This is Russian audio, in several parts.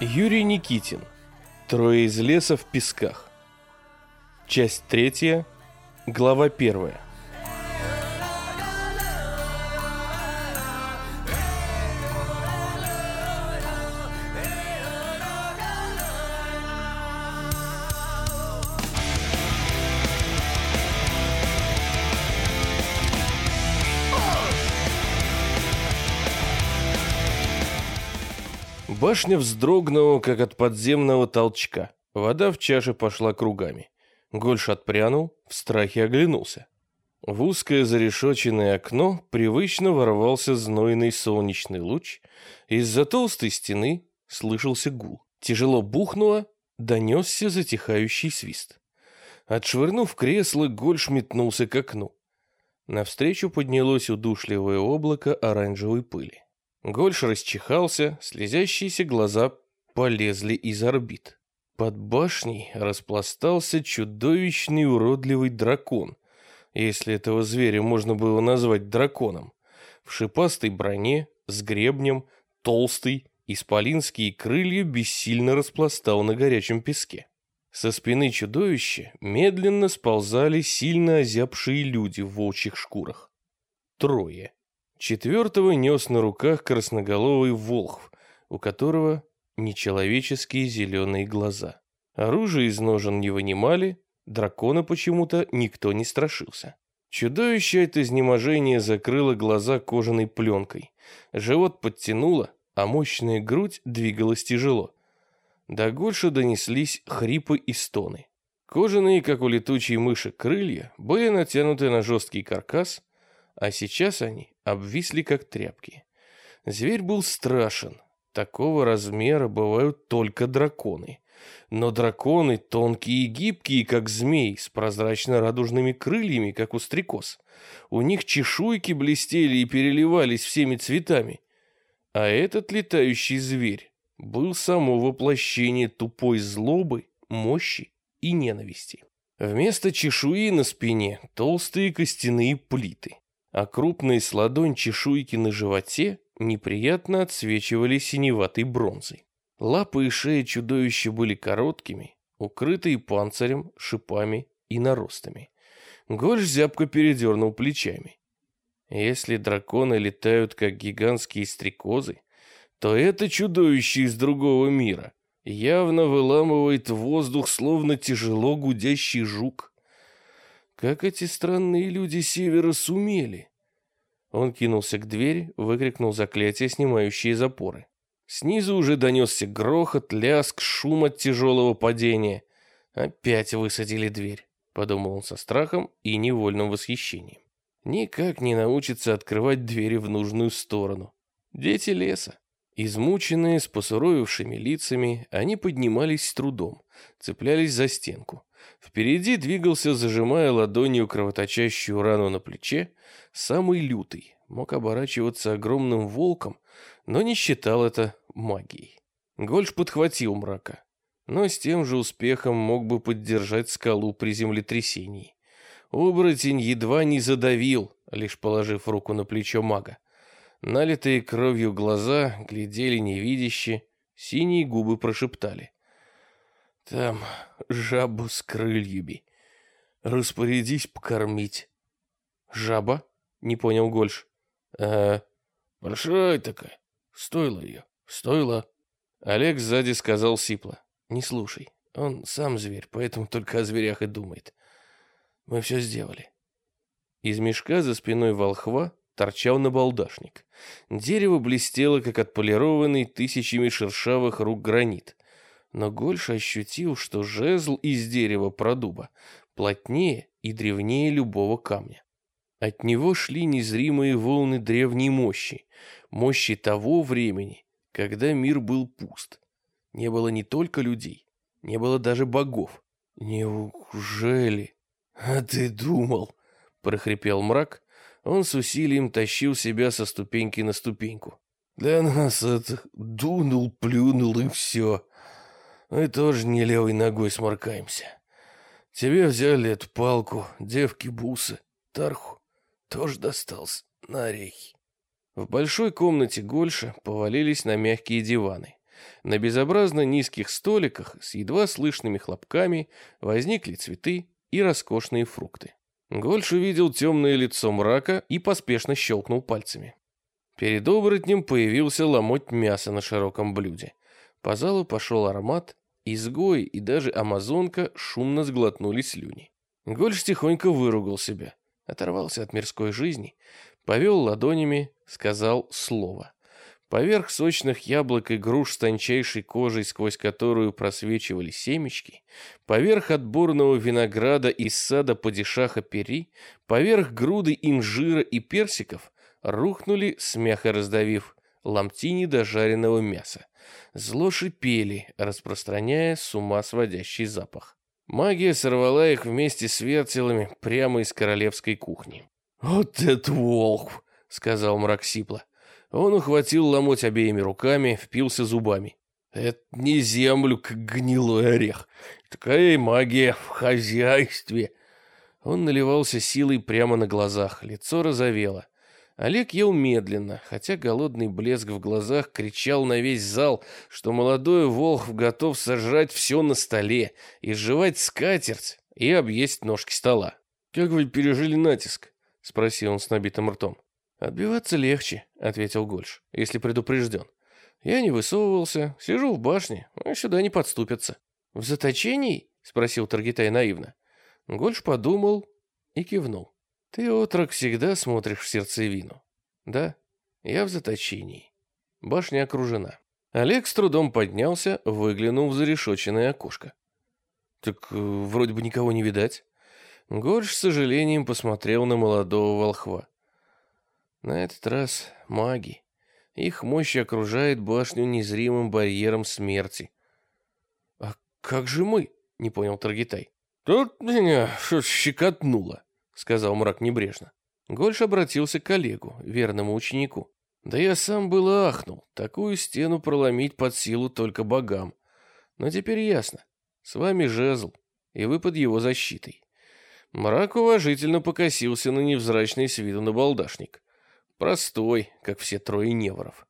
Юрий Никитин. Трое из леса в песках. Часть третья. Глава первая. Башня вздрогнула, как от подземного толчка. Вода в чаше пошла кругами. Гольш отпрянул, в страхе оглянулся. В узкое зарешоченное окно привычно ворвался знойный солнечный луч. Из-за толстой стены слышался гул. Тяжело бухнуло, донесся затихающий свист. Отшвырнув кресло, Гольш метнулся к окну. Навстречу поднялось удушливое облако оранжевой пыли. Гольш расчихался, слезящиеся глаза полезли из орбит. Под башней распластался чудовищный уродливый дракон, если этого зверя можно было назвать драконом. В шипастой броне, с гребнем, толстый, исполинские крылья бессильно распластал на горячем песке. Со спины чудовища медленно сползали сильно озябшие люди в волчьих шкурах. Трое. Четвертого нес на руках красноголовый волхв, у которого нечеловеческие зеленые глаза. Оружие из ножен не вынимали, дракона почему-то никто не страшился. Чудовище от изнеможения закрыло глаза кожаной пленкой. Живот подтянуло, а мощная грудь двигалась тяжело. До Гольша донеслись хрипы и стоны. Кожаные, как у летучей мыши, крылья были натянуты на жесткий каркас, а сейчас они обвисли, как тряпки. Зверь был страшен. Такого размера бывают только драконы. Но драконы тонкие и гибкие, как змей, с прозрачно-радужными крыльями, как у стрекоз. У них чешуйки блестели и переливались всеми цветами. А этот летающий зверь был само воплощение тупой злобы, мощи и ненависти. Вместо чешуи на спине толстые костяные плиты а крупные с ладонь чешуйки на животе неприятно отсвечивали синеватой бронзой. Лапы и шея чудовища были короткими, укрытые панцирем, шипами и наростами. Гольш зябко передернул плечами. Если драконы летают, как гигантские стрекозы, то это чудовище из другого мира явно выламывает воздух, словно тяжело гудящий жук. Как эти странные люди севера сумели? Он кинулся к двери, выкрикнул заклятие, снимающее запоры. Снизу уже донесся грохот, ляск, шум от тяжелого падения. Опять высадили дверь, подумал он со страхом и невольным восхищением. Никак не научится открывать двери в нужную сторону. Дети леса. Измученные, с посуровевшими лицами, они поднимались с трудом, цеплялись за стенку. Впереди двигался, зажимая ладонью кровоточащую рану на плече, самый лютый. Мог оборачиваться огромным волком, но не считал это магией. Гольш подхватил мрака, но с тем же успехом мог бы поддержать скалу при землетрясении. Оборотень едва не задавил, лишь положив руку на плечо мага. Налитые кровью глаза глядели невидяще, синие губы прошептали. Там жабу с крыльями. Распорядись покормить. Жаба? Не понял Гольш. Ага, большая такая. Стоило ее, стоило. Олег сзади сказал сипло. Не слушай, он сам зверь, поэтому только о зверях и думает. Мы все сделали. Из мешка за спиной волхва торчал набалдашник. Дерево блестело, как отполированный тысячами шершавых рук гранит но Гольш ощутил, что жезл из дерева продуба плотнее и древнее любого камня. От него шли незримые волны древней мощи, мощи того времени, когда мир был пуст. Не было не только людей, не было даже богов. Неужели? А ты думал? прохрипел мрак. Он с усилием тащил себя со ступеньки на ступеньку. Для нас это дунул, плюнул и все. Мы тоже не левой ногой сморкаемся. Тебе взяли эту палку, девки бусы, тарху. Тоже достался на орехи. В большой комнате Гольша повалились на мягкие диваны. На безобразно низких столиках с едва слышными хлопками возникли цветы и роскошные фрукты. Гольш увидел темное лицо мрака и поспешно щелкнул пальцами. Перед оборотнем появился ломоть мяса на широком блюде. По залу пошел аромат, изгои и даже амазонка шумно сглотнули слюни. Гольш тихонько выругал себя, оторвался от мирской жизни, повел ладонями, сказал слово. Поверх сочных яблок и груш с тончайшей кожей, сквозь которую просвечивали семечки, поверх отборного винограда из сада падишаха Пери, поверх груды инжира и персиков рухнули, смяхо раздавив, ломтини дожаренного мяса. Зло шипели, распространяя с ума сводящий запах. Магия сорвала их вместе с вертелами прямо из королевской кухни. «Вот это волк!» — сказал мрак сипло. Он ухватил ломоть обеими руками, впился зубами. Это не землю, как гнилой орех. Такая магия в хозяйстве. Он наливался силой прямо на глазах, лицо розовело. Олег ел медленно, хотя голодный блеск в глазах кричал на весь зал, что молодой волх готов сожрать все на столе, и изживать скатерть и объесть ножки стола. «Как вы пережили натиск?» — спросил он с набитым ртом. «Отбиваться легче», — ответил Гольш, — «если предупрежден. Я не высовывался, сижу в башне, а сюда не подступятся». «В заточении?» — спросил Таргитай наивно. Гольш подумал и кивнул. «Ты, отрок, всегда смотришь в сердцевину». «Да, я в заточении. Башня окружена». Олег с трудом поднялся, выглянул в зарешоченное окошко. «Так э, вроде бы никого не видать». Гольш с сожалением посмотрел на молодого волхва. На этот раз маги. Их мощь окружает башню незримым барьером смерти. «А как же мы?» — не понял Таргитай. «Тут меня что щекотнуло», — сказал мрак небрежно. Гольш обратился к коллегу, верному ученику. «Да я сам было ахнул. Такую стену проломить под силу только богам. Но теперь ясно. С вами жезл, и вы под его защитой». Мрак уважительно покосился на невзрачный с виду набалдашник. Простой, как все трое неворов.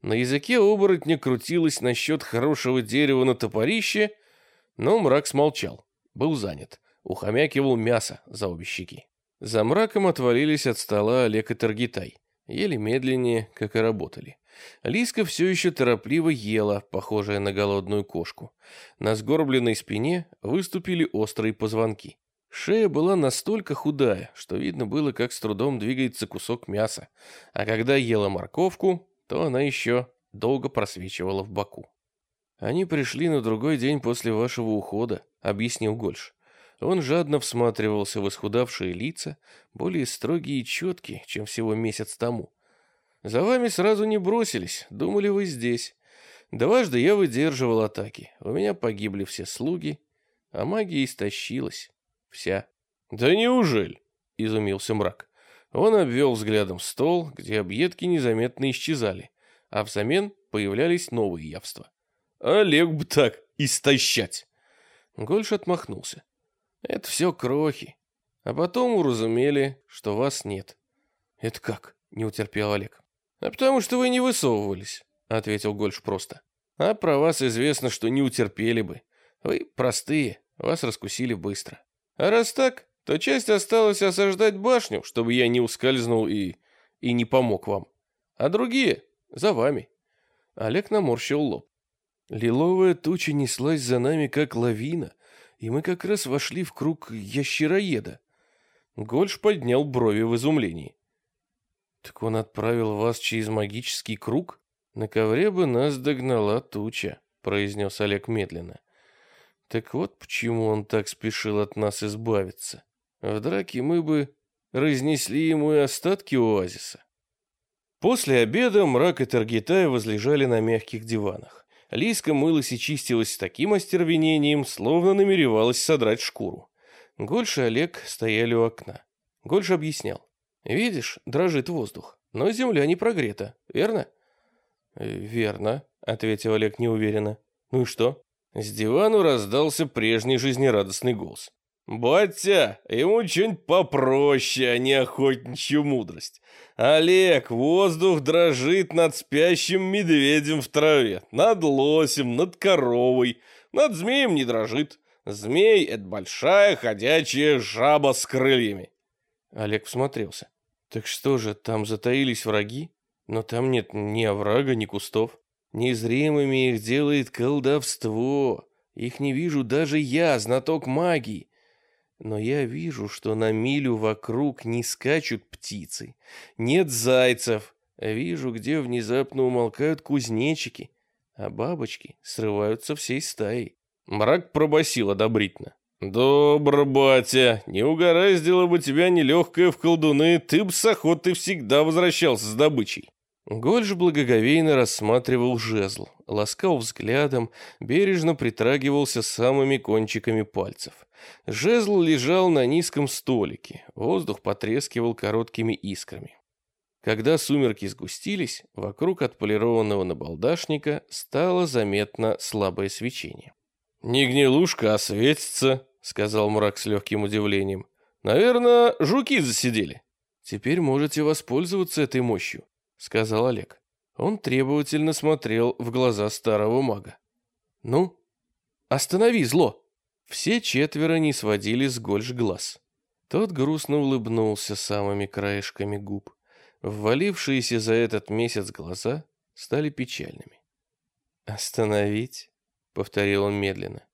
На языке оборотня крутилось насчет хорошего дерева на топорище, но мрак смолчал, был занят, ухомякивал мясо за обе щеки. За мраком отвалились от стола Олег и Таргитай, ели медленнее, как и работали. Лиска все еще торопливо ела, похожая на голодную кошку. На сгорбленной спине выступили острые позвонки. Шея была настолько худая, что видно было, как с трудом двигается кусок мяса, а когда ела морковку, то она еще долго просвечивала в боку. «Они пришли на другой день после вашего ухода», — объяснил Гольш. Он жадно всматривался в исхудавшие лица, более строгие и четкие, чем всего месяц тому. «За вами сразу не бросились, думали вы здесь. Дважды я выдерживал атаки, у меня погибли все слуги, а магия истощилась». Вся. Да неужели? Изумился мрак. Он обвел взглядом стол, где объедки незаметно исчезали, а взамен появлялись новые явства. Олег бы так истощать. Гольш отмахнулся. Это все крохи. А потом уразумели, что вас нет. Это как? Не утерпел Олег. А потому что вы не высовывались, ответил Гольш просто. А про вас известно, что не утерпели бы. Вы простые, вас раскусили быстро. А раз так, то часть осталась осаждать башню, чтобы я не ускользнул и... и не помог вам. А другие за вами. Олег наморщил лоб. Лиловая туча неслась за нами, как лавина, и мы как раз вошли в круг ящероеда. Гольш поднял брови в изумлении. Так он отправил вас через магический круг? На ковре бы нас догнала туча, произнес Олег медленно. Так вот почему он так спешил от нас избавиться. В драке мы бы разнесли ему и остатки оазиса. После обеда мрак и Таргитай возлежали на мягких диванах. Лиска мылась и чистилась с таким остервенением, словно намеревалась содрать шкуру. Гольш и Олег стояли у окна. Гольш объяснял. «Видишь, дрожит воздух, но земля не прогрета, верно?» «Верно», — ответил Олег неуверенно. «Ну и что?» С дивану раздался прежний жизнерадостный голос. «Батя, ему что-нибудь попроще, а не охотничью мудрость. Олег, воздух дрожит над спящим медведем в траве, над лосем, над коровой, над змеем не дрожит. Змей — это большая ходячая жаба с крыльями». Олег всмотрелся. «Так что же, там затаились враги? Но там нет ни оврага, ни кустов. Незримыми их делает колдовство. Их не вижу даже я, знаток магии. Но я вижу, что на милю вокруг не скачут птицы, нет зайцев. Вижу, где внезапно умолкают кузнечики, а бабочки срываются всей стаей. Мрак пробасил одобрительно. «Добро, батя, не угораздило бы тебя нелегкое в колдуны, ты б с охоты всегда возвращался с добычей». Гольш благоговейно рассматривал жезл, ласкал взглядом, бережно притрагивался самыми кончиками пальцев. Жезл лежал на низком столике, воздух потрескивал короткими искрами. Когда сумерки сгустились, вокруг отполированного набалдашника стало заметно слабое свечение. «Не гнилушка, а светится», — сказал мрак с легким удивлением. «Наверное, жуки засидели». «Теперь можете воспользоваться этой мощью», — сказал Олег. Он требовательно смотрел в глаза старого мага. «Ну, останови зло!» Все четверо не сводили с Гольш глаз. Тот грустно улыбнулся самыми краешками губ. Ввалившиеся за этот месяц глаза стали печальными. «Остановить?» — повторил он медленно.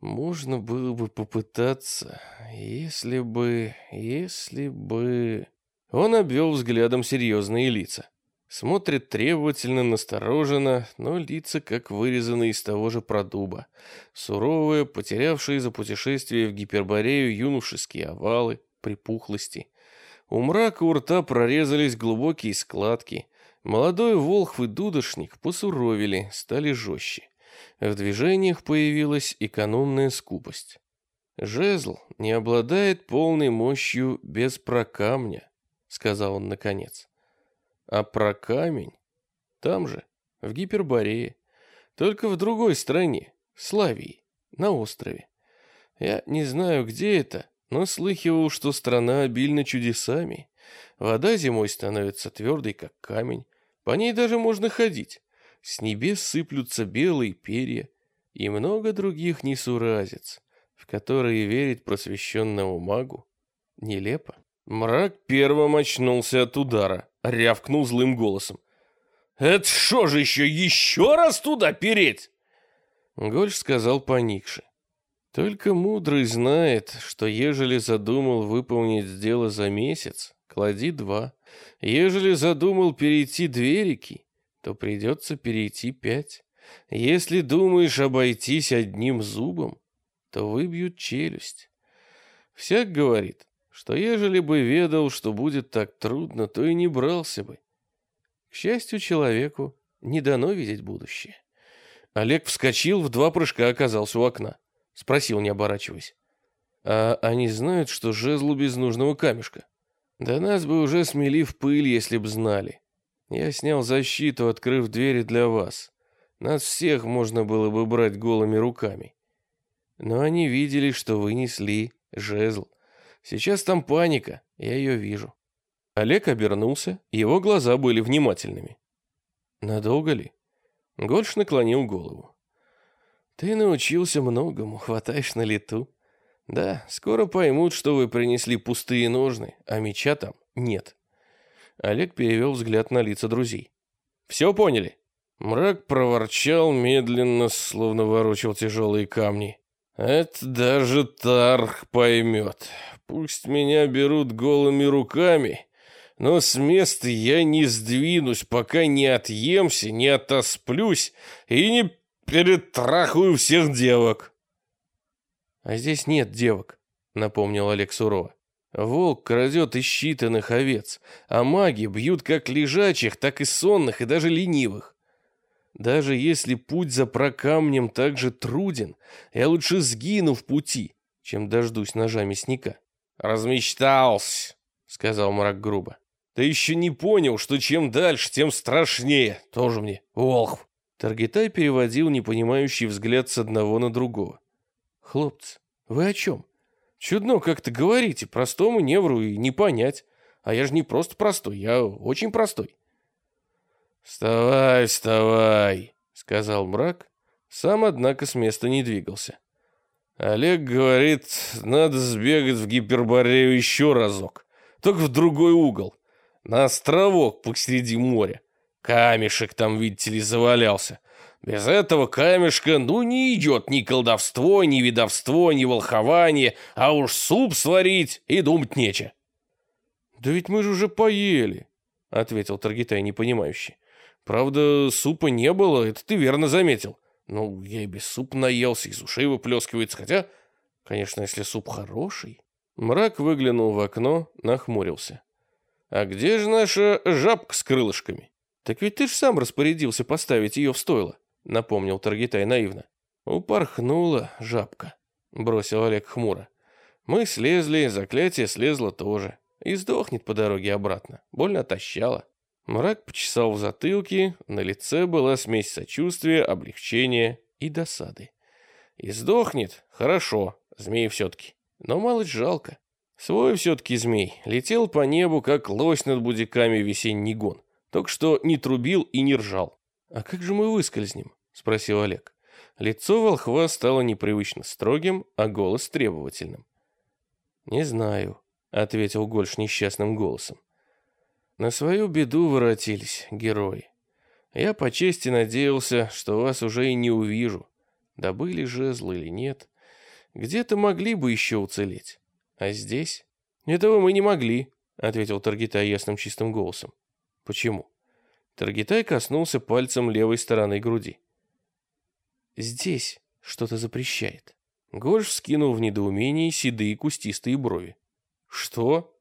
«Можно было бы попытаться, если бы... если бы...» Он обвел взглядом серьезные лица. Смотрит требовательно, настороженно, но лица как вырезаны из того же продуба. Суровые, потерявшие за путешествие в Гиперборею юношеские овалы, припухлости. У мрака у рта прорезались глубокие складки. Молодой волхв и дудошник посуровили, стали жестче. В движениях появилась экономная скупость. Жезл не обладает полной мощью без прокамня сказал он наконец. А про камень? Там же, в Гиперборее. Только в другой стране, Славии, на острове. Я не знаю, где это, но слыхивал, что страна обильна чудесами. Вода зимой становится твердой, как камень. По ней даже можно ходить. С небес сыплются белые перья и много других несуразец, в которые верить просвещенному магу нелепо. Мрак первым очнулся от удара, рявкнул злым голосом. «Это что же еще, еще раз туда переть?» Гольш сказал поникши. «Только мудрый знает, что ежели задумал выполнить дело за месяц, клади два. Ежели задумал перейти две реки, то придется перейти пять. Если думаешь обойтись одним зубом, то выбьют челюсть. Всяк говорит, что ежели бы ведал, что будет так трудно, то и не брался бы. К счастью, человеку не дано видеть будущее. Олег вскочил, в два прыжка оказался у окна. Спросил, не оборачиваясь. «А они знают, что жезлу без нужного камешка?» «Да нас бы уже смели в пыль, если б знали. Я снял защиту, открыв двери для вас. Нас всех можно было бы брать голыми руками. Но они видели, что вы несли жезл. Сейчас там паника, я ее вижу. Олег обернулся, его глаза были внимательными. Надолго ли? Гольш наклонил голову. Ты научился многому, хватаешь на лету. Да, скоро поймут, что вы принесли пустые ножны, а меча там нет. Олег перевел взгляд на лица друзей. Все поняли? Мрак проворчал медленно, словно ворочал тяжелые камни. Это даже Тарх поймет. Пусть меня берут голыми руками, но с места я не сдвинусь, пока не отъемся, не отосплюсь и не перетрахаю всех девок. А здесь нет девок, напомнил Олег сурово. Волк крадет из считанных овец, а маги бьют как лежачих, так и сонных, и даже ленивых. Даже если путь за прокамнем так же труден, я лучше сгину в пути, чем дождусь ножа мясника. «Размечтался», — сказал мрак грубо. «Ты еще не понял, что чем дальше, тем страшнее. Тоже мне, Волхв». Таргитай переводил непонимающий взгляд с одного на другого. «Хлопцы, Вы о чем? Чудно как-то говорите, простому невру и не понять. А я же не просто простой, я очень простой. «Вставай, вставай», — сказал мрак. Сам, однако, с места не двигался. Олег говорит, надо сбегать в гиперборею еще разок. Только в другой угол. На островок посреди моря. Камешек там, видите ли, завалялся. Без этого камешка, ну, не идет ни колдовство, ни видовство, ни волхование, а уж суп сварить и думать нече. «Да ведь мы же уже поели», — ответил Таргитай непонимающе. «Правда, супа не было, это ты верно заметил. Ну, я и без супа наелся, из ушей выплескивается, хотя, конечно, если суп хороший». Мрак выглянул в окно, нахмурился. «А где же наша жабка с крылышками?» «Так ведь ты ж сам распорядился поставить ее в стойло», — напомнил Таргитай наивно. «Упорхнула жабка», — бросил Олег хмуро. «Мы слезли, заклятие слезло тоже. И сдохнет по дороге обратно. Больно отощало». Мрак почесал в затылке, на лице была смесь сочувствия, облегчения и досады. «И сдохнет? Хорошо, змей все-таки. Но малость жалко. Свой все-таки змей летел по небу, как лось над будиками весенний гон. Только что не трубил и не ржал. «А как же мы выскользнем?» — спросил Олег. Лицо волхва стало непривычно строгим, а голос требовательным. «Не знаю», — ответил Гольш несчастным голосом. «На свою беду воротились, герои. Я по чести надеялся, что вас уже и не увижу. Добыли жезлы или нет. Где-то могли бы еще уцелеть. А здесь? Этого мы не могли, ответил Таргитай ясным чистым голосом. Почему? Таргитай коснулся пальцем левой стороны груди. Здесь что-то запрещает. Гольш скинул в недоумении седые кустистые брови. Что?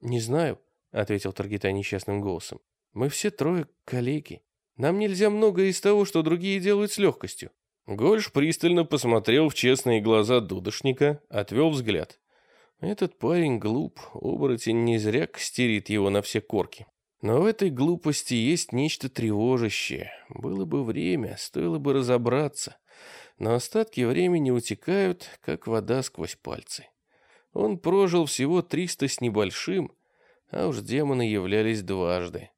Не знаю, ответил Таргитай несчастным голосом. Мы все трое коллеги. Нам нельзя многое из того, что другие делают с легкостью. Гольш пристально посмотрел в честные глаза дудошника, отвел взгляд. Этот парень глуп, оборотень не зря кстерит его на все корки. Но в этой глупости есть нечто тревожащее. Было бы время, стоило бы разобраться. Но остатки времени утекают, как вода сквозь пальцы. Он прожил всего триста с небольшим, а уж демоны являлись дважды.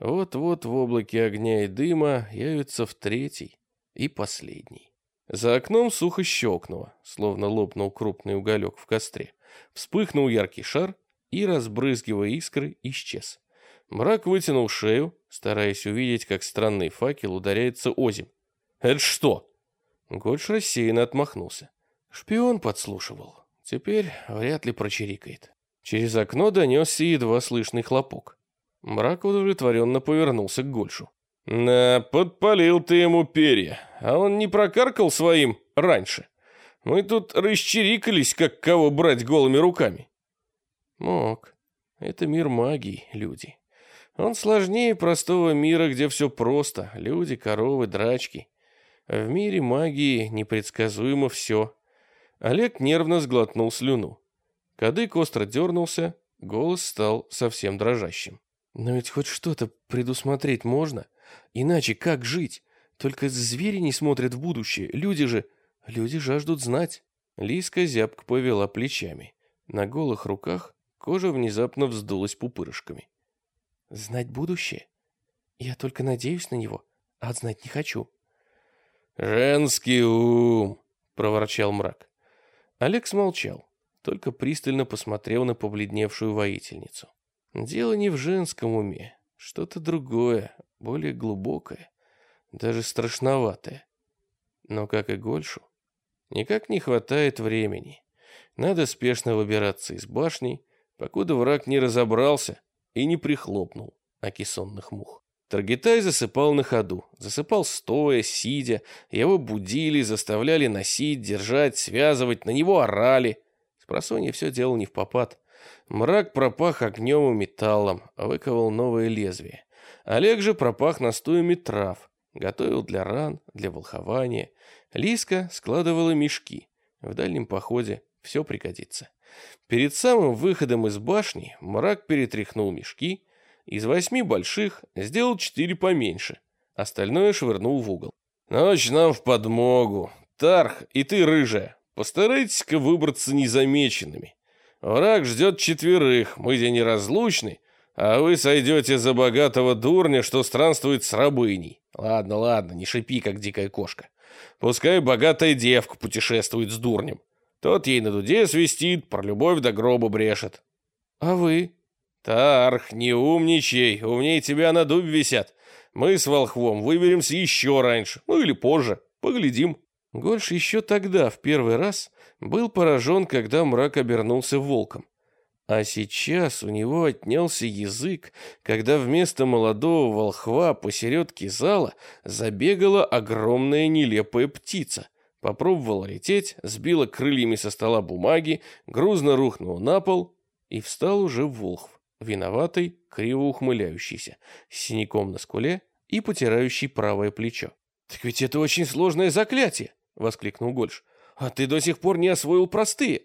Вот-вот в облаке огня и дыма явится в третий и последний. За окном сухо щелкнуло, словно лопнул крупный уголек в костре. Вспыхнул яркий шар и, разбрызгивая искры, исчез. Мрак вытянул шею, стараясь увидеть, как странный факел ударяется озим. «Это что?» Гольш рассеянно отмахнулся. Шпион подслушивал. Теперь вряд ли прочирикает. Через окно донесся едва слышный хлопок. Мрак удовлетворенно повернулся к Гольшу. «Да, подпалил ты ему перья, а он не прокаркал своим раньше. Мы тут расчирикались, как кого брать голыми руками». «Мог. Это мир магии, люди. Он сложнее простого мира, где все просто. Люди, коровы, драчки. В мире магии непредсказуемо все». Олег нервно сглотнул слюну. Кадык остро дернулся, голос стал совсем дрожащим. «Но ведь хоть что-то предусмотреть можно?» Иначе как жить? Только звери не смотрят в будущее. Люди же... Люди жаждут знать. Лиска зябко повела плечами. На голых руках кожа внезапно вздулась пупырышками. Знать будущее? Я только надеюсь на него, а знать не хочу. «Женский ум!» — проворчал мрак. Олег смолчал, только пристально посмотрел на побледневшую воительницу. Дело не в женском уме, что-то другое, более глубокое, даже страшноватое. Но, как и Гольшу, никак не хватает времени. Надо спешно выбираться из башни, покуда враг не разобрался и не прихлопнул окисонных мух. Таргитай засыпал на ходу, засыпал стоя, сидя, его будили, заставляли носить, держать, связывать, на него орали. Спросонья все делал не в попад. Мрак пропах огнем и металлом, выковал новое лезвие. Олег же пропах настоями трав, готовил для ран, для волхования. Лиска складывала мешки. В дальнем походе все пригодится. Перед самым выходом из башни мрак перетряхнул мешки, из восьми больших сделал четыре поменьше, остальное швырнул в угол. «Ночь нам в подмогу. Тарх, и ты, рыжая, постарайтесь-ка выбраться незамеченными. Враг ждет четверых, мы здесь неразлучны, а вы сойдете за богатого дурня, что странствует с рабыней. Ладно, ладно, не шипи, как дикая кошка. Пускай богатая девка путешествует с дурнем. Тот ей на дуде свистит, про любовь до гроба брешет. А вы? Тарх, не умничай, умнее тебя на дубе висят. Мы с волхвом выберемся еще раньше, ну или позже, поглядим. Гольш еще тогда, в первый раз, был поражен, когда мрак обернулся волком. А сейчас у него отнялся язык, когда вместо молодого волхва посередке зала забегала огромная нелепая птица. Попробовала лететь, сбила крыльями со стола бумаги, грузно рухнула на пол и встал уже волхв, виноватый, криво ухмыляющийся, с синяком на скуле и потирающий правое плечо. «Так ведь это очень сложное заклятие!» — воскликнул Гольш. «А ты до сих пор не освоил простые!»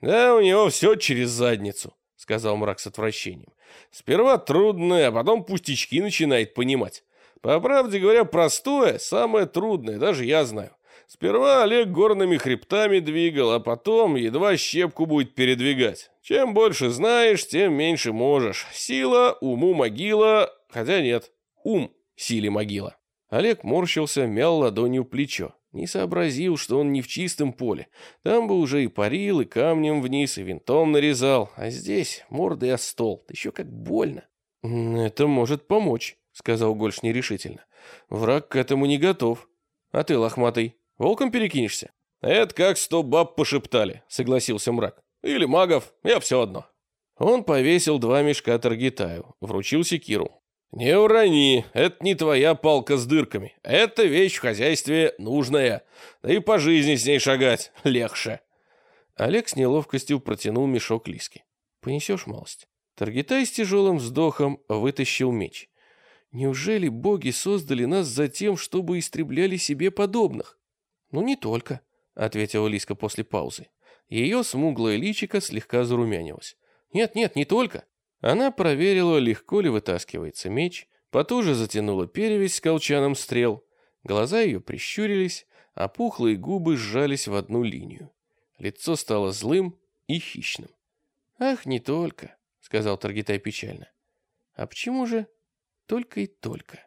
«Да у него все через задницу», — сказал мрак с отвращением. «Сперва трудное, а потом пустячки начинает понимать. По правде говоря, простое, самое трудное, даже я знаю. Сперва Олег горными хребтами двигал, а потом едва щепку будет передвигать. Чем больше знаешь, тем меньше можешь. Сила, уму могила, хотя нет, ум силе могила». Олег морщился, мял ладонью плечо. Не сообразил, что он не в чистом поле. Там бы уже и парил, и камнем вниз, и винтом нарезал. А здесь мордой о стол. Еще как больно. «Это может помочь», — сказал Гольш нерешительно. «Враг к этому не готов. А ты, лохматый, волком перекинешься?» «Это как сто баб пошептали», — согласился мрак. «Или магов, я все одно». Он повесил два мешка Таргитаю, вручил секиру. «Не урони, это не твоя палка с дырками. Это вещь в хозяйстве нужная. Да и по жизни с ней шагать легче». Олег с неловкостью протянул мешок Лиски. «Понесешь малость?» Таргитай с тяжелым вздохом вытащил меч. «Неужели боги создали нас за тем, чтобы истребляли себе подобных?» «Ну, не только», — ответила Лиска после паузы. Ее смуглое личико слегка зарумянилось. «Нет, нет, не только. Она проверила, легко ли вытаскивается меч, потуже затянула перевязь с колчаном стрел. Глаза ее прищурились, а пухлые губы сжались в одну линию. Лицо стало злым и хищным. «Ах, не только», — сказал Таргитай печально. «А почему же только и только?»